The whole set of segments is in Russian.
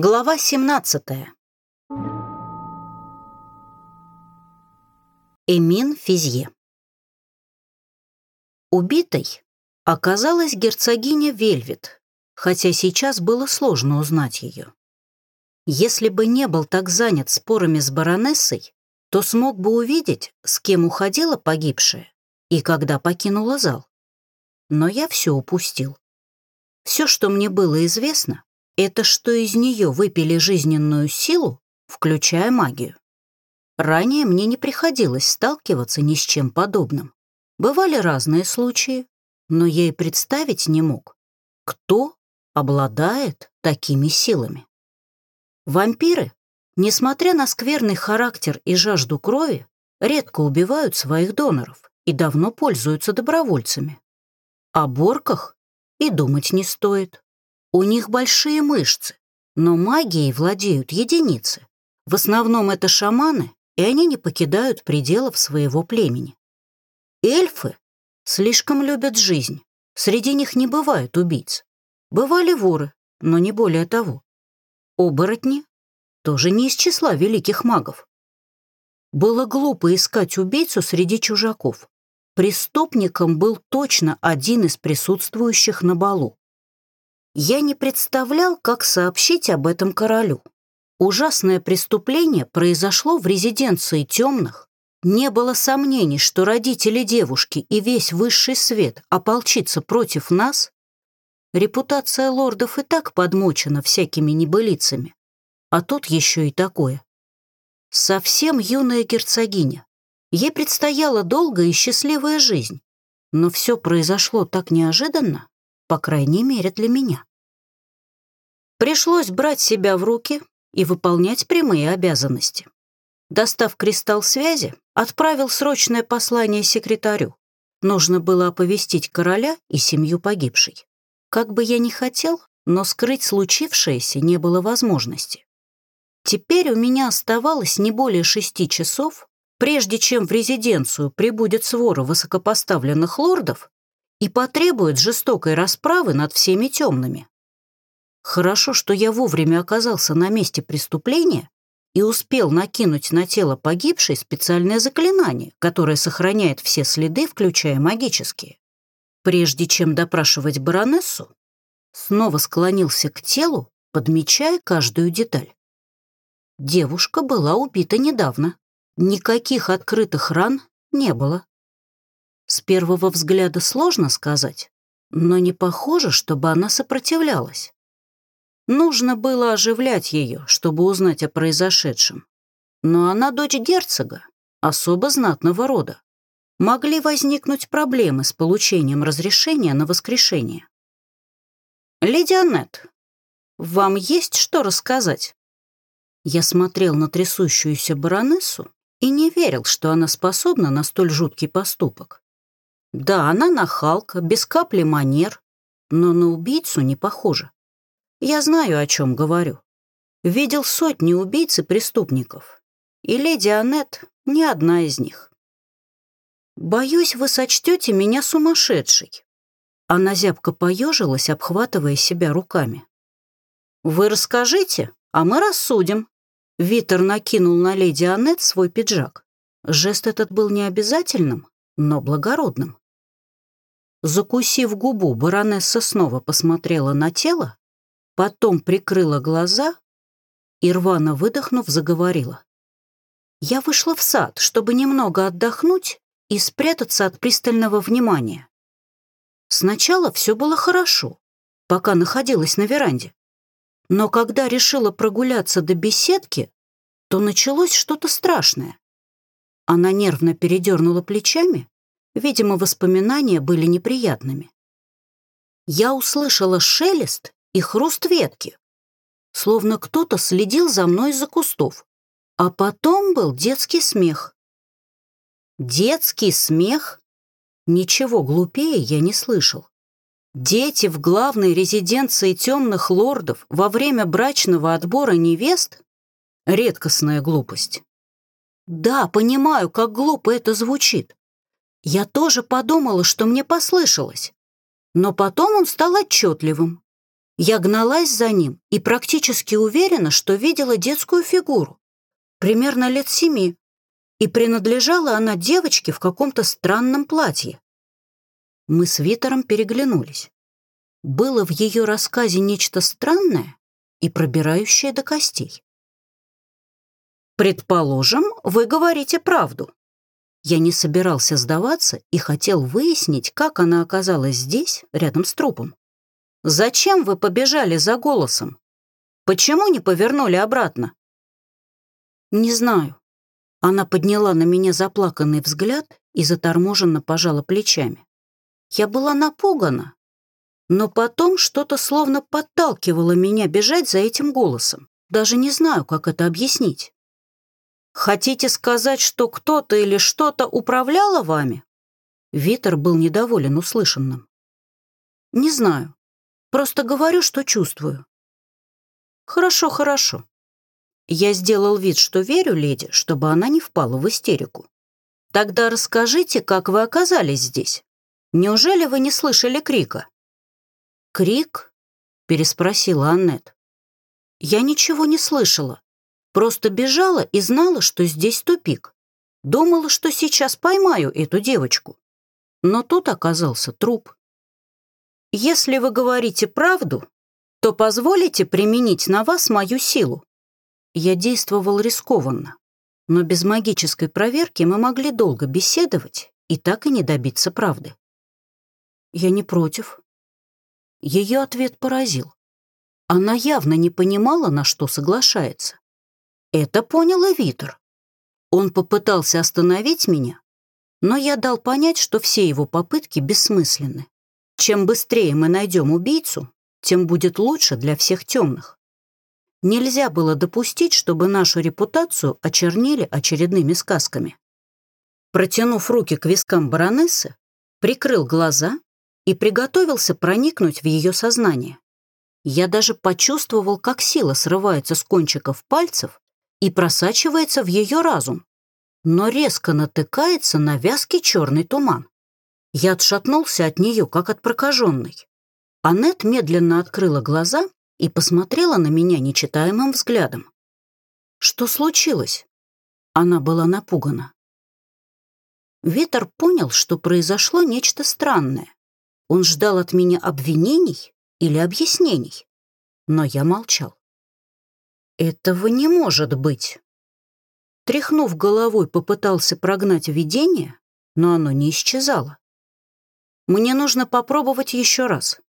Глава 17. Эмин Физье. Убитой оказалась герцогиня Вельвет, хотя сейчас было сложно узнать ее. Если бы не был так занят спорами с баронессой, то смог бы увидеть, с кем уходила погибшая и когда покинула зал. Но я все упустил. Все, что мне было известно, это что из нее выпили жизненную силу, включая магию. Ранее мне не приходилось сталкиваться ни с чем подобным. Бывали разные случаи, но я и представить не мог, кто обладает такими силами. Вампиры, несмотря на скверный характер и жажду крови, редко убивают своих доноров и давно пользуются добровольцами. О борках и думать не стоит. У них большие мышцы, но магией владеют единицы. В основном это шаманы, и они не покидают пределов своего племени. Эльфы слишком любят жизнь. Среди них не бывает убийц. Бывали воры, но не более того. Оборотни тоже не из числа великих магов. Было глупо искать убийцу среди чужаков. Преступником был точно один из присутствующих на балу. Я не представлял, как сообщить об этом королю. Ужасное преступление произошло в резиденции темных. Не было сомнений, что родители девушки и весь высший свет ополчится против нас. Репутация лордов и так подмочена всякими небылицами. А тут еще и такое. Совсем юная герцогиня. Ей предстояла долгая и счастливая жизнь. Но все произошло так неожиданно, по крайней мере для меня. Пришлось брать себя в руки и выполнять прямые обязанности. Достав кристалл связи, отправил срочное послание секретарю. Нужно было оповестить короля и семью погибшей. Как бы я ни хотел, но скрыть случившееся не было возможности. Теперь у меня оставалось не более шести часов, прежде чем в резиденцию прибудет свора высокопоставленных лордов и потребует жестокой расправы над всеми темными. Хорошо, что я вовремя оказался на месте преступления и успел накинуть на тело погибшей специальное заклинание, которое сохраняет все следы, включая магические. Прежде чем допрашивать баронессу, снова склонился к телу, подмечая каждую деталь. Девушка была убита недавно. Никаких открытых ран не было. С первого взгляда сложно сказать, но не похоже, чтобы она сопротивлялась. Нужно было оживлять ее, чтобы узнать о произошедшем. Но она дочь герцога, особо знатного рода. Могли возникнуть проблемы с получением разрешения на воскрешение. «Леди Аннет, вам есть что рассказать?» Я смотрел на трясущуюся баронессу и не верил, что она способна на столь жуткий поступок. Да, она нахалка, без капли манер, но на убийцу не похожа. Я знаю, о чем говорю. Видел сотни убийц и преступников. И леди Аннет не одна из них. Боюсь, вы сочтете меня сумасшедшей. Она зябко поежилась, обхватывая себя руками. Вы расскажите, а мы рассудим. Витер накинул на леди Аннет свой пиджак. Жест этот был необязательным, но благородным. Закусив губу, баронесса снова посмотрела на тело, Потом прикрыла глаза и, рвано выдохнув, заговорила. Я вышла в сад, чтобы немного отдохнуть и спрятаться от пристального внимания. Сначала все было хорошо, пока находилась на веранде. Но когда решила прогуляться до беседки, то началось что-то страшное. Она нервно передернула плечами, видимо, воспоминания были неприятными. Я услышала шелест и хруст ветки, словно кто-то следил за мной из-за кустов. А потом был детский смех. Детский смех? Ничего глупее я не слышал. Дети в главной резиденции темных лордов во время брачного отбора невест — редкостная глупость. Да, понимаю, как глупо это звучит. Я тоже подумала, что мне послышалось. Но потом он стал отчетливым. Я гналась за ним и практически уверена, что видела детскую фигуру, примерно лет семи, и принадлежала она девочке в каком-то странном платье. Мы с Витером переглянулись. Было в ее рассказе нечто странное и пробирающее до костей. «Предположим, вы говорите правду». Я не собирался сдаваться и хотел выяснить, как она оказалась здесь, рядом с трупом. «Зачем вы побежали за голосом? Почему не повернули обратно?» «Не знаю». Она подняла на меня заплаканный взгляд и заторможенно пожала плечами. Я была напугана, но потом что-то словно подталкивало меня бежать за этим голосом. Даже не знаю, как это объяснить. Хотите сказать, что кто-то или что-то управляло вами? Витер был недоволен услышанным. Не знаю. Просто говорю, что чувствую. Хорошо, хорошо. Я сделал вид, что верю леди, чтобы она не впала в истерику. Тогда расскажите, как вы оказались здесь. Неужели вы не слышали крика? Крик? Переспросила Аннет. Я ничего не слышала. Просто бежала и знала, что здесь тупик. Думала, что сейчас поймаю эту девочку. Но тут оказался труп. Если вы говорите правду, то позволите применить на вас мою силу. Я действовал рискованно, но без магической проверки мы могли долго беседовать и так и не добиться правды. Я не против. Ее ответ поразил. Она явно не понимала, на что соглашается. Это понял и Витер. Он попытался остановить меня, но я дал понять, что все его попытки бессмысленны. Чем быстрее мы найдем убийцу, тем будет лучше для всех темных. Нельзя было допустить, чтобы нашу репутацию очернили очередными сказками. Протянув руки к вискам баронессы, прикрыл глаза и приготовился проникнуть в ее сознание. Я даже почувствовал, как сила срывается с кончиков пальцев и просачивается в ее разум, но резко натыкается на вязкий черный туман. Я отшатнулся от нее, как от прокаженной. Аннет медленно открыла глаза и посмотрела на меня нечитаемым взглядом. «Что случилось?» Она была напугана. Витер понял, что произошло нечто странное. Он ждал от меня обвинений или объяснений, но я молчал. Этого не может быть. Тряхнув головой, попытался прогнать видение, но оно не исчезало. Мне нужно попробовать еще раз.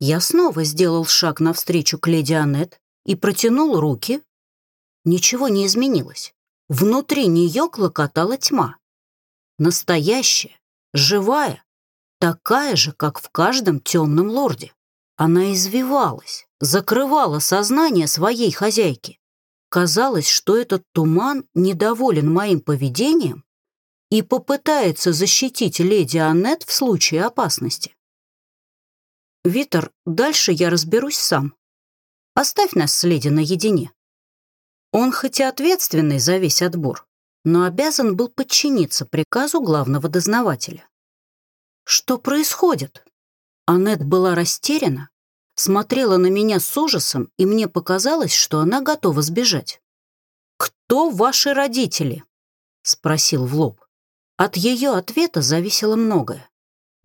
Я снова сделал шаг навстречу к леди Аннет и протянул руки. Ничего не изменилось. Внутри нее клокотала тьма. Настоящая, живая, такая же, как в каждом темном лорде. Она извивалась, закрывала сознание своей хозяйки. Казалось, что этот туман недоволен моим поведением и попытается защитить леди Аннет в случае опасности. «Витер, дальше я разберусь сам. Оставь нас с леди наедине». Он хоть и ответственный за весь отбор, но обязан был подчиниться приказу главного дознавателя. «Что происходит?» Аннет была растеряна, смотрела на меня с ужасом, и мне показалось, что она готова сбежать. «Кто ваши родители?» — спросил в лоб. От ее ответа зависело многое.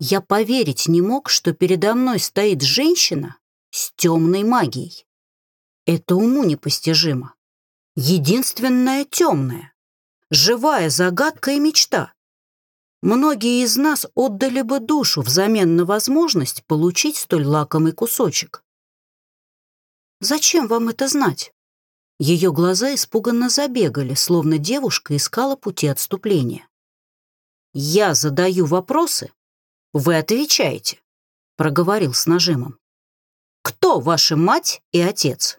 Я поверить не мог, что передо мной стоит женщина с темной магией. Это уму непостижимо. Единственная темная. Живая загадка и мечта. Многие из нас отдали бы душу взамен на возможность получить столь лакомый кусочек. «Зачем вам это знать?» Ее глаза испуганно забегали, словно девушка искала пути отступления. «Я задаю вопросы, вы отвечаете», — проговорил с нажимом. «Кто ваша мать и отец?»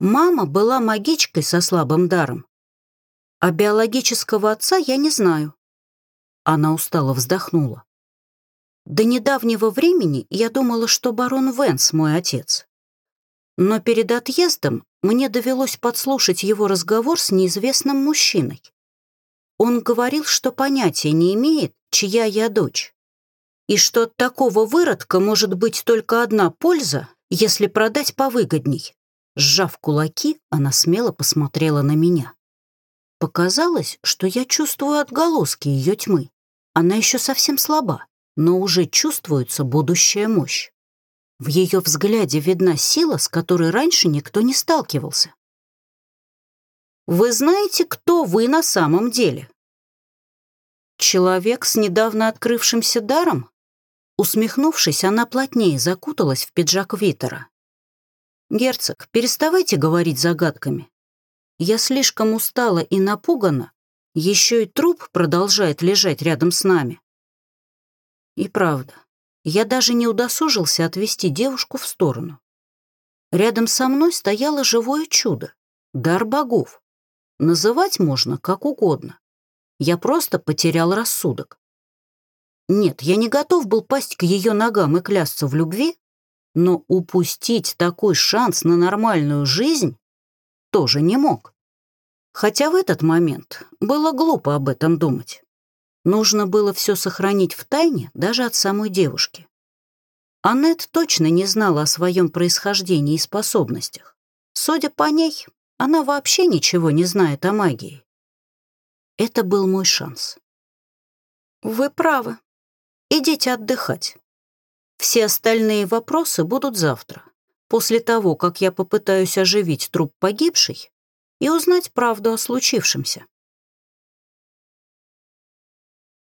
Мама была магичкой со слабым даром, а биологического отца я не знаю. Она устало вздохнула. До недавнего времени я думала, что барон Венс мой отец. Но перед отъездом мне довелось подслушать его разговор с неизвестным мужчиной. Он говорил, что понятия не имеет, чья я дочь. и что от такого выродка может быть только одна польза, если продать повыгодней. Сжав кулаки, она смело посмотрела на меня. Показалось, что я чувствую отголоски ее тьмы. Она еще совсем слаба, но уже чувствуется будущая мощь. В ее взгляде видна сила, с которой раньше никто не сталкивался. «Вы знаете, кто вы на самом деле?» «Человек с недавно открывшимся даром?» Усмехнувшись, она плотнее закуталась в пиджак Витера. «Герцог, переставайте говорить загадками. Я слишком устала и напугана, еще и труп продолжает лежать рядом с нами». И правда, я даже не удосужился отвести девушку в сторону. Рядом со мной стояло живое чудо — дар богов. Называть можно как угодно. Я просто потерял рассудок. Нет, я не готов был пасть к ее ногам и клясться в любви, но упустить такой шанс на нормальную жизнь тоже не мог. Хотя в этот момент было глупо об этом думать. Нужно было все сохранить в тайне даже от самой девушки. Аннет точно не знала о своем происхождении и способностях. Судя по ней, она вообще ничего не знает о магии. Это был мой шанс. «Вы правы», Идите отдыхать. Все остальные вопросы будут завтра, после того, как я попытаюсь оживить труп погибшей и узнать правду о случившемся.